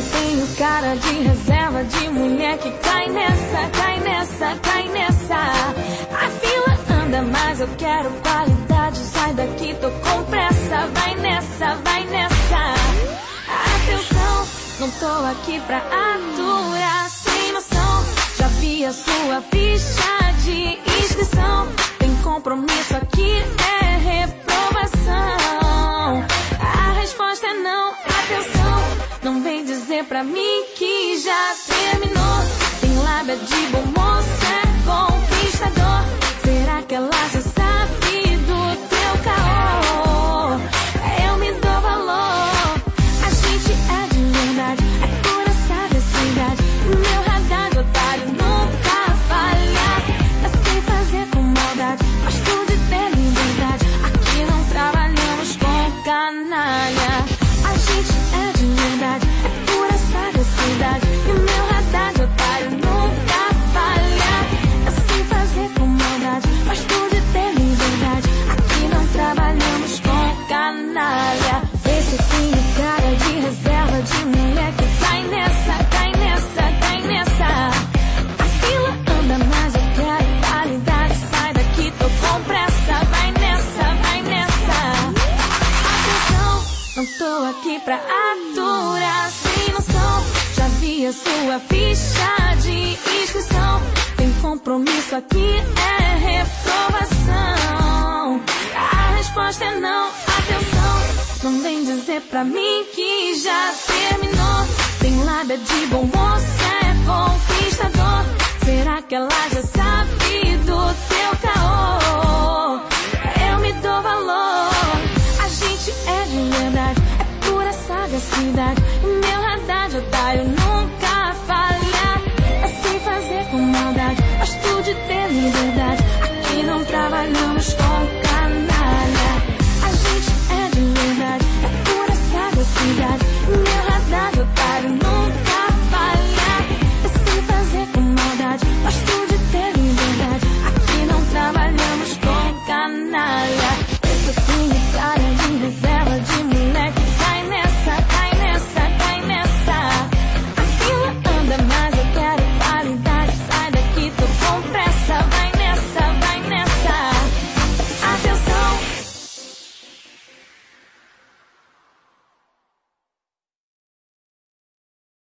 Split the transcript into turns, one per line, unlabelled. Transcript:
eu tenho cara de reserva de mulher que cai nessa, cai nessa, cai nessa. A fila anda, mas eu quero qualidade. Sai daqui, tô com pressa. Vai nessa, vai nessa. Atenção, não tô aqui pra aturar sem noção. Já vi a sua ficha de inscrição. Tem compromisso aqui, pra mim que já terminou. Esse tem cara de reserva de mulher que cai nessa, cai nessa, cai nessa. A fila anda, mas eu quero qualidade. Sai daqui, tô com pressa. Vai nessa, vai nessa. Atenção, não tô aqui pra aturar sem noção. Já vi a sua ficha de inscrição. Tem compromisso aqui, é reprovação. A resposta é não. Não vem dizer pra mim que já terminou. Tem lábia de bom the thing you gotta do is ever give me